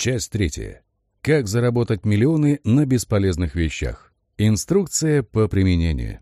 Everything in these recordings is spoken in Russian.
Часть третья. Как заработать миллионы на бесполезных вещах. Инструкция по применению.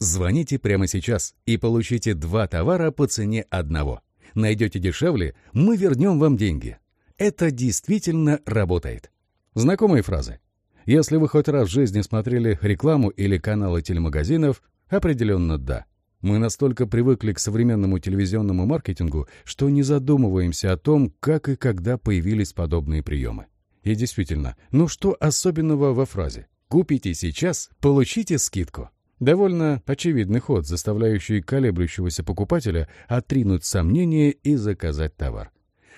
Звоните прямо сейчас и получите два товара по цене одного. Найдете дешевле, мы вернем вам деньги. Это действительно работает. Знакомые фразы. Если вы хоть раз в жизни смотрели рекламу или каналы телемагазинов, определенно да. Мы настолько привыкли к современному телевизионному маркетингу, что не задумываемся о том, как и когда появились подобные приемы. И действительно, ну что особенного во фразе «Купите сейчас, получите скидку». Довольно очевидный ход, заставляющий колеблющегося покупателя отринуть сомнения и заказать товар.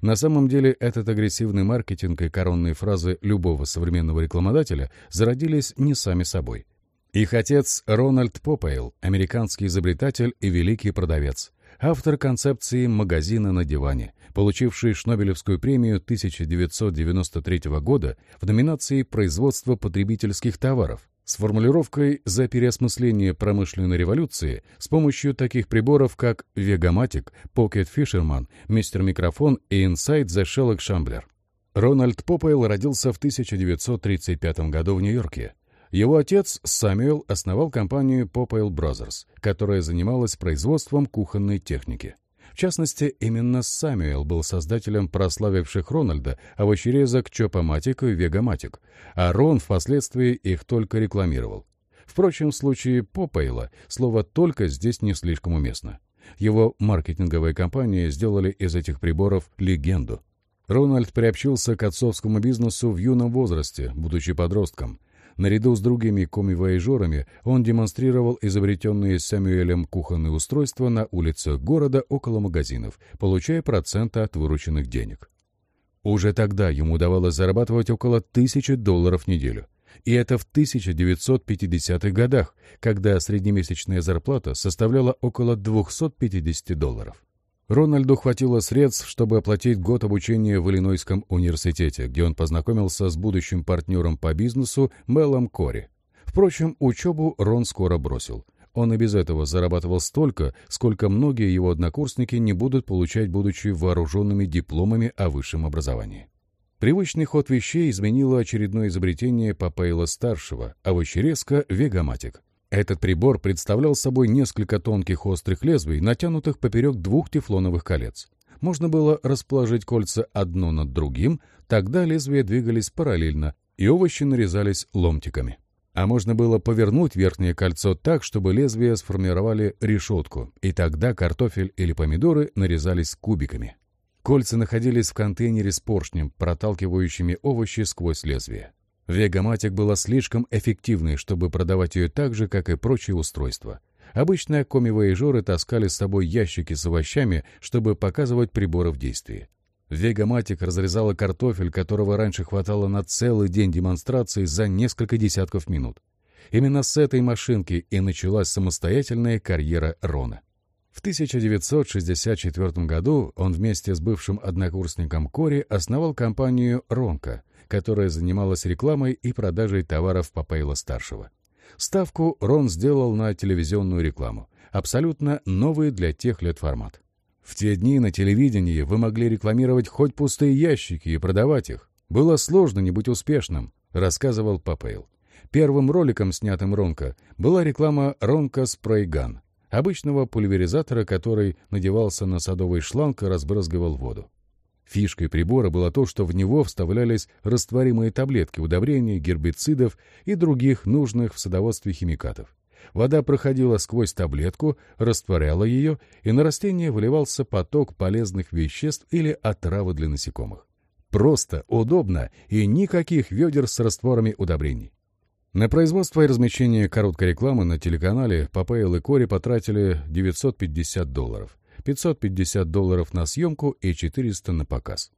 На самом деле этот агрессивный маркетинг и коронные фразы любого современного рекламодателя зародились не сами собой. Их отец Рональд Попейл, американский изобретатель и великий продавец, автор концепции «магазина на диване», получивший Шнобелевскую премию 1993 года в номинации «Производство потребительских товаров», с формулировкой «за переосмысление промышленной революции» с помощью таких приборов, как Вегаматик, Pocket Fisherman, Мистер Микрофон и Insight The Shellock Shambler. Рональд Попейл родился в 1935 году в Нью-Йорке. Его отец Самюэл основал компанию Popeye Brothers, которая занималась производством кухонной техники. В частности, именно Самюэл был создателем прославивших Рональда овощерезок Чопоматик и Вегаматик, а Рон впоследствии их только рекламировал. Впрочем, в случае Попейла слово «только» здесь не слишком уместно. Его маркетинговые компании сделали из этих приборов легенду. Рональд приобщился к отцовскому бизнесу в юном возрасте, будучи подростком – Наряду с другими коми-вояжерами он демонстрировал изобретенные Сэмюэлем кухонные устройства на улицах города около магазинов, получая проценты от вырученных денег. Уже тогда ему удавалось зарабатывать около тысячи долларов в неделю. И это в 1950-х годах, когда среднемесячная зарплата составляла около 250 долларов. Рональду хватило средств, чтобы оплатить год обучения в Иллинойском университете, где он познакомился с будущим партнером по бизнесу Мелом Кори. Впрочем, учебу Рон скоро бросил. Он и без этого зарабатывал столько, сколько многие его однокурсники не будут получать, будучи вооруженными дипломами о высшем образовании. Привычный ход вещей изменило очередное изобретение Папейла-старшего, овощерезка Вегаматик. Этот прибор представлял собой несколько тонких острых лезвий, натянутых поперек двух тефлоновых колец. Можно было расположить кольца одно над другим, тогда лезвия двигались параллельно, и овощи нарезались ломтиками. А можно было повернуть верхнее кольцо так, чтобы лезвия сформировали решетку, и тогда картофель или помидоры нарезались кубиками. Кольца находились в контейнере с поршнем, проталкивающими овощи сквозь лезвие. Вегаматик была слишком эффективной, чтобы продавать ее так же, как и прочие устройства. Обычно коми-вояжеры таскали с собой ящики с овощами, чтобы показывать приборы в действии. Вегаматик разрезала картофель, которого раньше хватало на целый день демонстрации за несколько десятков минут. Именно с этой машинки и началась самостоятельная карьера Рона. В 1964 году он вместе с бывшим однокурсником Кори основал компанию «Ронка», которая занималась рекламой и продажей товаров Попейла-старшего. Ставку Рон сделал на телевизионную рекламу, абсолютно новый для тех лет формат. В те дни на телевидении вы могли рекламировать хоть пустые ящики и продавать их. Было сложно не быть успешным, рассказывал Попейл. Первым роликом, снятым Ронко, была реклама Ронко Спрейган, обычного пульверизатора, который надевался на садовый шланг и разбрызгивал воду. Фишкой прибора было то, что в него вставлялись растворимые таблетки удобрений, гербицидов и других нужных в садоводстве химикатов. Вода проходила сквозь таблетку, растворяла ее, и на растение выливался поток полезных веществ или отравы для насекомых. Просто, удобно и никаких ведер с растворами удобрений. На производство и размещение короткой рекламы на телеканале Папейл и Кори потратили 950 долларов. 550 долларов на съемку и 400 на показ.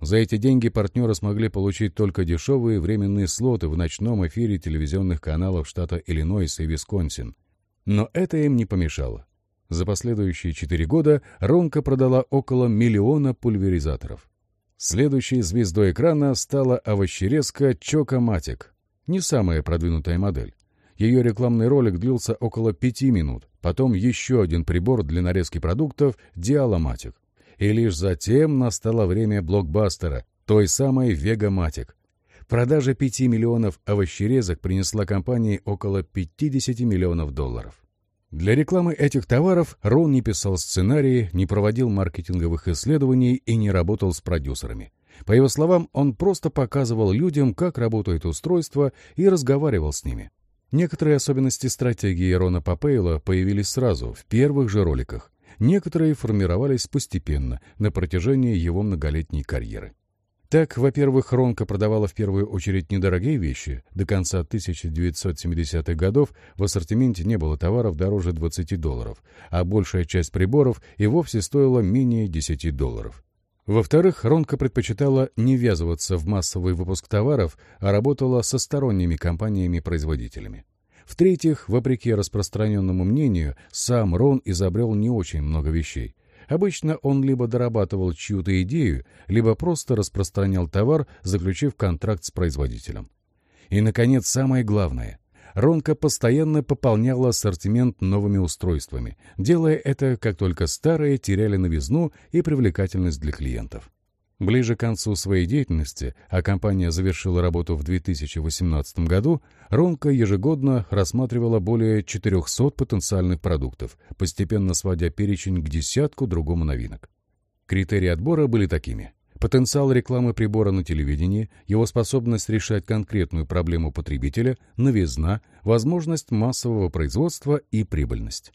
За эти деньги партнеры смогли получить только дешевые временные слоты в ночном эфире телевизионных каналов штата Иллинойс и Висконсин. Но это им не помешало. За последующие четыре года Ронка продала около миллиона пульверизаторов. Следующей звездой экрана стала овощерезка Чокоматик. Не самая продвинутая модель. Ее рекламный ролик длился около пяти минут, потом еще один прибор для нарезки продуктов – диаломатик. И лишь затем настало время блокбастера той самой Вегаматик. Продажа 5 миллионов овощерезок принесла компании около 50 миллионов долларов. Для рекламы этих товаров Рон не писал сценарии, не проводил маркетинговых исследований и не работал с продюсерами. По его словам, он просто показывал людям, как работает устройство, и разговаривал с ними. Некоторые особенности стратегии Рона Попейла появились сразу, в первых же роликах. Некоторые формировались постепенно, на протяжении его многолетней карьеры. Так, во-первых, Ронка продавала в первую очередь недорогие вещи. До конца 1970-х годов в ассортименте не было товаров дороже 20 долларов, а большая часть приборов и вовсе стоила менее 10 долларов. Во-вторых, Ронка предпочитала не ввязываться в массовый выпуск товаров, а работала со сторонними компаниями-производителями. В-третьих, вопреки распространенному мнению, сам Рон изобрел не очень много вещей. Обычно он либо дорабатывал чью-то идею, либо просто распространял товар, заключив контракт с производителем. И, наконец, самое главное. Ронка постоянно пополняла ассортимент новыми устройствами, делая это, как только старые теряли новизну и привлекательность для клиентов. Ближе к концу своей деятельности, а компания завершила работу в 2018 году, Ронка ежегодно рассматривала более 400 потенциальных продуктов, постепенно сводя перечень к десятку другому новинок. Критерии отбора были такими. Потенциал рекламы прибора на телевидении, его способность решать конкретную проблему потребителя, новизна, возможность массового производства и прибыльность.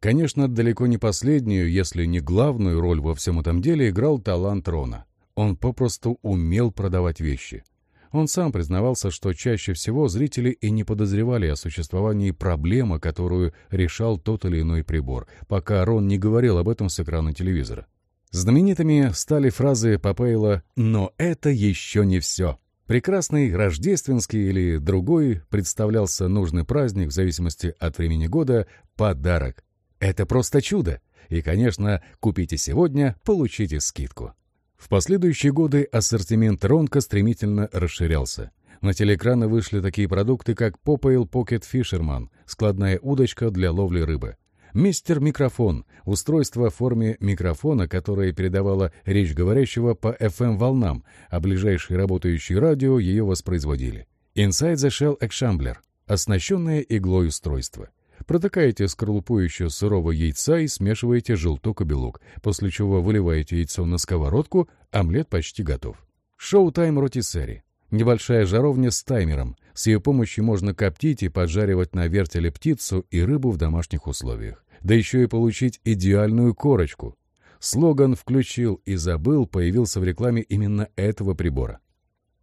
Конечно, далеко не последнюю, если не главную роль во всем этом деле играл талант Рона – он попросту умел продавать вещи. Он сам признавался, что чаще всего зрители и не подозревали о существовании проблемы, которую решал тот или иной прибор, пока Рон не говорил об этом с экрана телевизора. Знаменитыми стали фразы Попейла «Но это еще не все». Прекрасный рождественский или другой представлялся нужный праздник в зависимости от времени года подарок. Это просто чудо. И, конечно, купите сегодня, получите скидку. В последующие годы ассортимент Ронка стремительно расширялся. На телеэкраны вышли такие продукты, как Popeye Pocket Fisherman, складная удочка для ловли рыбы. Мистер Микрофон — устройство в форме микрофона, которое передавало речь говорящего по FM-волнам, а ближайшие работающие радио ее воспроизводили. Inside the Shell Exchambler — оснащенное иглой устройство — Протыкаете скорлупу еще сырого яйца и смешиваете желток и белок, после чего выливаете яйцо на сковородку, омлет почти готов. Шоу-тайм ротисери. Небольшая жаровня с таймером. С ее помощью можно коптить и поджаривать на вертеле птицу и рыбу в домашних условиях. Да еще и получить идеальную корочку. Слоган «Включил и забыл» появился в рекламе именно этого прибора.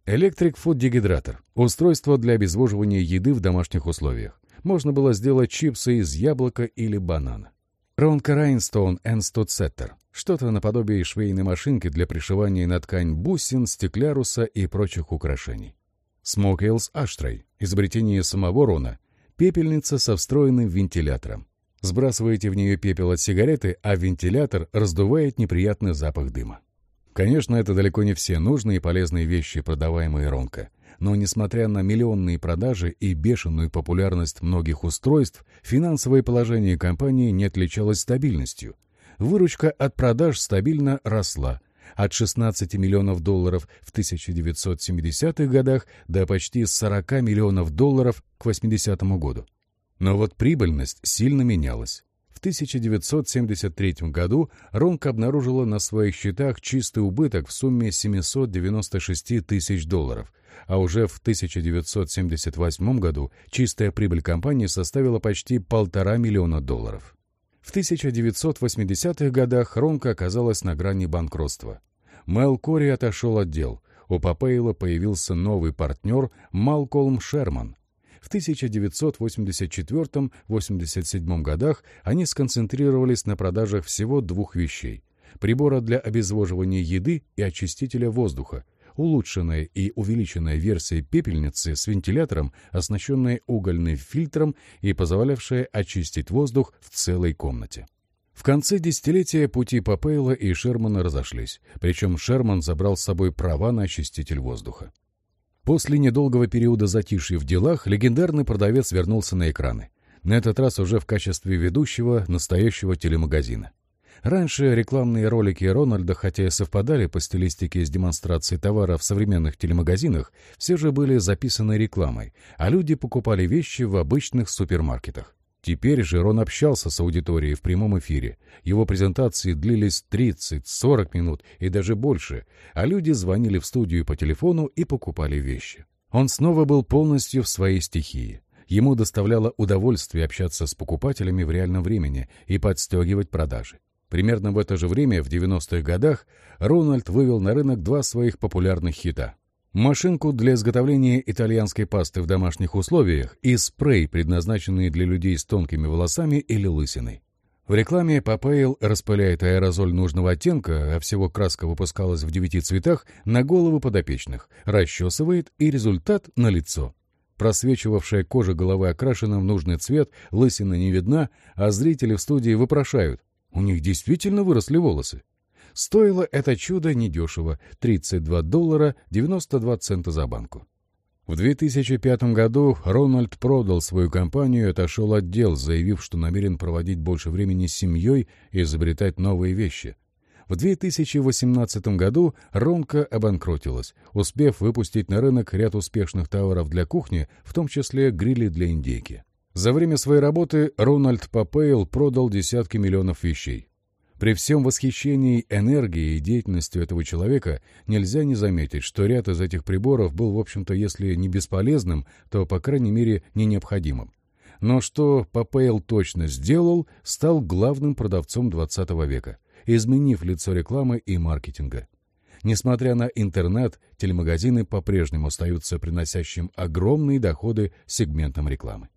Electric Food Dehydrator – устройство для обезвоживания еды в домашних условиях можно было сделать чипсы из яблока или банана. Ронка Райнстоун Энстудсеттер. Что-то наподобие швейной машинки для пришивания на ткань бусин, стекляруса и прочих украшений. Smokeless Ashtray. Изобретение самого Рона. Пепельница со встроенным вентилятором. Сбрасываете в нее пепел от сигареты, а вентилятор раздувает неприятный запах дыма. Конечно, это далеко не все нужные и полезные вещи, продаваемые Ронко но несмотря на миллионные продажи и бешеную популярность многих устройств, финансовое положение компании не отличалось стабильностью. Выручка от продаж стабильно росла от 16 миллионов долларов в 1970-х годах до почти 40 миллионов долларов к 80 году. Но вот прибыльность сильно менялась. В 1973 году Ронка обнаружила на своих счетах чистый убыток в сумме 796 тысяч долларов, а уже в 1978 году чистая прибыль компании составила почти полтора миллиона долларов. В 1980-х годах Ронка оказалась на грани банкротства. Мэл Кори отошел от дел. У Попейла появился новый партнер Малколм Шерман. В 1984-87 годах они сконцентрировались на продажах всего двух вещей – прибора для обезвоживания еды и очистителя воздуха, улучшенная и увеличенная версия пепельницы с вентилятором, оснащенная угольным фильтром и позволявшая очистить воздух в целой комнате. В конце десятилетия пути Попейла и Шермана разошлись, причем Шерман забрал с собой права на очиститель воздуха. После недолгого периода затишья в делах легендарный продавец вернулся на экраны, на этот раз уже в качестве ведущего настоящего телемагазина. Раньше рекламные ролики Рональда, хотя и совпадали по стилистике с демонстрацией товара в современных телемагазинах, все же были записаны рекламой, а люди покупали вещи в обычных супермаркетах. Теперь же Рон общался с аудиторией в прямом эфире. Его презентации длились 30-40 минут и даже больше, а люди звонили в студию по телефону и покупали вещи. Он снова был полностью в своей стихии. Ему доставляло удовольствие общаться с покупателями в реальном времени и подстегивать продажи. Примерно в это же время, в 90-х годах, Рональд вывел на рынок два своих популярных хита. Машинку для изготовления итальянской пасты в домашних условиях и спрей, предназначенный для людей с тонкими волосами или лысиной. В рекламе Папейл распыляет аэрозоль нужного оттенка, а всего краска выпускалась в девяти цветах, на головы подопечных, расчесывает, и результат на лицо. Просвечивавшая кожа головы окрашена в нужный цвет, лысина не видна, а зрители в студии вопрошают, у них действительно выросли волосы. Стоило это чудо недешево — 32 доллара 92 цента за банку. В 2005 году Рональд продал свою компанию и отошел от дел, заявив, что намерен проводить больше времени с семьей и изобретать новые вещи. В 2018 году Ронка обанкротилась, успев выпустить на рынок ряд успешных товаров для кухни, в том числе грили для индейки. За время своей работы Рональд Попейл продал десятки миллионов вещей. При всем восхищении энергией и деятельностью этого человека нельзя не заметить, что ряд из этих приборов был, в общем-то, если не бесполезным, то, по крайней мере, не необходимым. Но что Попейл точно сделал, стал главным продавцом 20 века, изменив лицо рекламы и маркетинга. Несмотря на интернет, телемагазины по-прежнему остаются приносящим огромные доходы сегментом рекламы.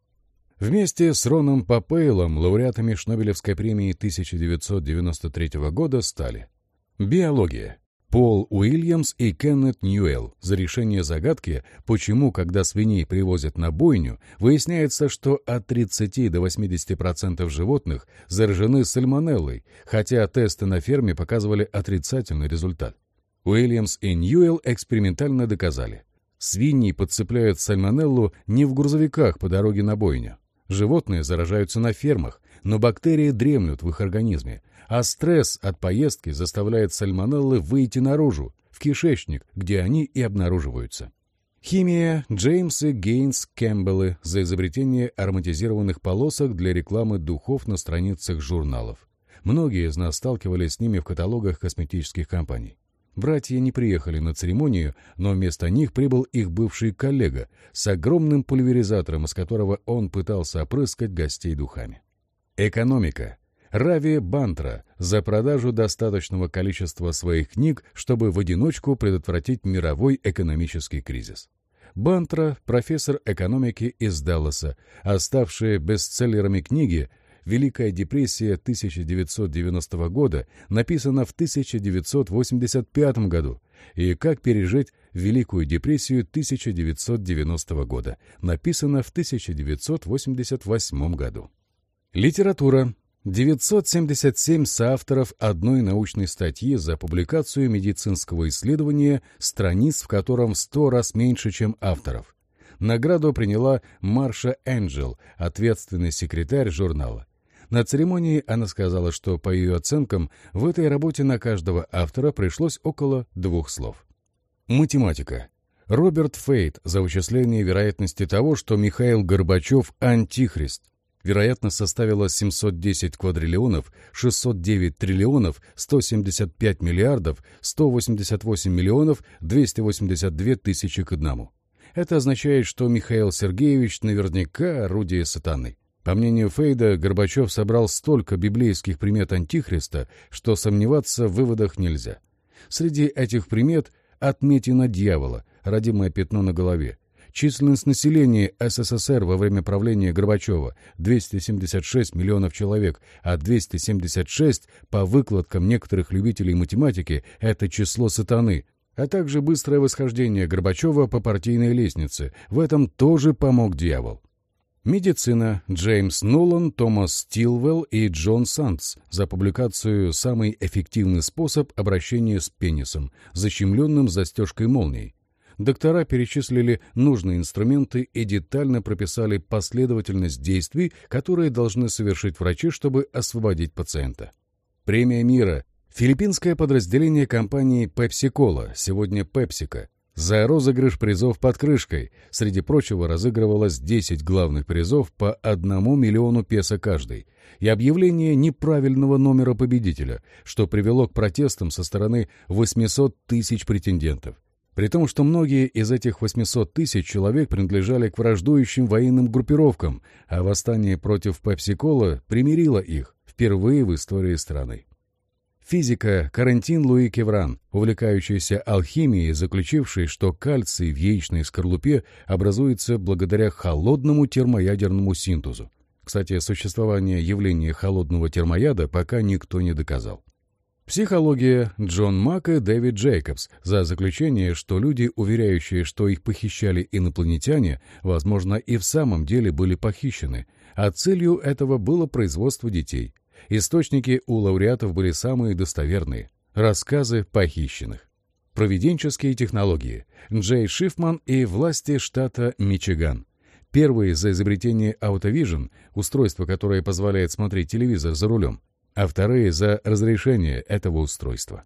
Вместе с Роном Попейлом лауреатами Шнобелевской премии 1993 года стали Биология. Пол Уильямс и Кеннет Ньюэлл за решение загадки, почему, когда свиней привозят на бойню, выясняется, что от 30 до 80% животных заражены сальмонеллой, хотя тесты на ферме показывали отрицательный результат. Уильямс и Ньюэлл экспериментально доказали. Свиньи подцепляют сальмонеллу не в грузовиках по дороге на бойню, Животные заражаются на фермах, но бактерии дремлют в их организме, а стресс от поездки заставляет сальмонеллы выйти наружу, в кишечник, где они и обнаруживаются. Химия Джеймс и Гейнс Кэмпбеллы за изобретение ароматизированных полосок для рекламы духов на страницах журналов. Многие из нас сталкивались с ними в каталогах косметических компаний. Братья не приехали на церемонию, но вместо них прибыл их бывший коллега с огромным пульверизатором, из которого он пытался опрыскать гостей духами. Экономика. Рави Бантра за продажу достаточного количества своих книг, чтобы в одиночку предотвратить мировой экономический кризис. Бантра – профессор экономики из Далласа, оставшие бестселлерами книги «Великая депрессия 1990 года» написана в 1985 году и «Как пережить Великую депрессию 1990 года» написана в 1988 году. Литература. 977 соавторов одной научной статьи за публикацию медицинского исследования, страниц в котором в сто раз меньше, чем авторов. Награду приняла Марша Энджел, ответственный секретарь журнала. На церемонии она сказала, что, по ее оценкам, в этой работе на каждого автора пришлось около двух слов. Математика. Роберт Фейт за вычисление вероятности того, что Михаил Горбачев – антихрист. Вероятность составила 710 квадриллионов, 609 триллионов, 175 миллиардов, 188 миллионов, 282 тысячи к одному. Это означает, что Михаил Сергеевич наверняка орудие сатаны. По мнению Фейда, Горбачев собрал столько библейских примет Антихриста, что сомневаться в выводах нельзя. Среди этих примет отметина дьявола, родимое пятно на голове. Численность населения СССР во время правления Горбачева – 276 миллионов человек, а 276, по выкладкам некоторых любителей математики, это число сатаны, а также быстрое восхождение Горбачева по партийной лестнице. В этом тоже помог дьявол. Медицина. Джеймс Нолан, Томас Стилвелл и Джон Сандс за публикацию «Самый эффективный способ обращения с пенисом, защемленным застежкой молний». Доктора перечислили нужные инструменты и детально прописали последовательность действий, которые должны совершить врачи, чтобы освободить пациента. Премия мира. Филиппинское подразделение компании PepsiCola, сегодня PepsiCo, за розыгрыш призов под крышкой. Среди прочего разыгрывалось 10 главных призов по 1 миллиону песо каждый и объявление неправильного номера победителя, что привело к протестам со стороны 800 тысяч претендентов. При том, что многие из этих 800 тысяч человек принадлежали к враждующим военным группировкам, а восстание против Пепси-Кола примирило их впервые в истории страны. Физика Карантин Луи Кевран, увлекающийся алхимией, заключивший, что кальций в яичной скорлупе образуется благодаря холодному термоядерному синтезу. Кстати, существование явления холодного термояда пока никто не доказал. Психология Джон Мак и Дэвид Джейкобс за заключение, что люди, уверяющие, что их похищали инопланетяне, возможно, и в самом деле были похищены, а целью этого было производство детей. Источники у лауреатов были самые достоверные – рассказы похищенных. Проведенческие технологии. Джей Шифман и власти штата Мичиган. Первые за изобретение AutoVision, устройство, которое позволяет смотреть телевизор за рулем, а вторые за разрешение этого устройства.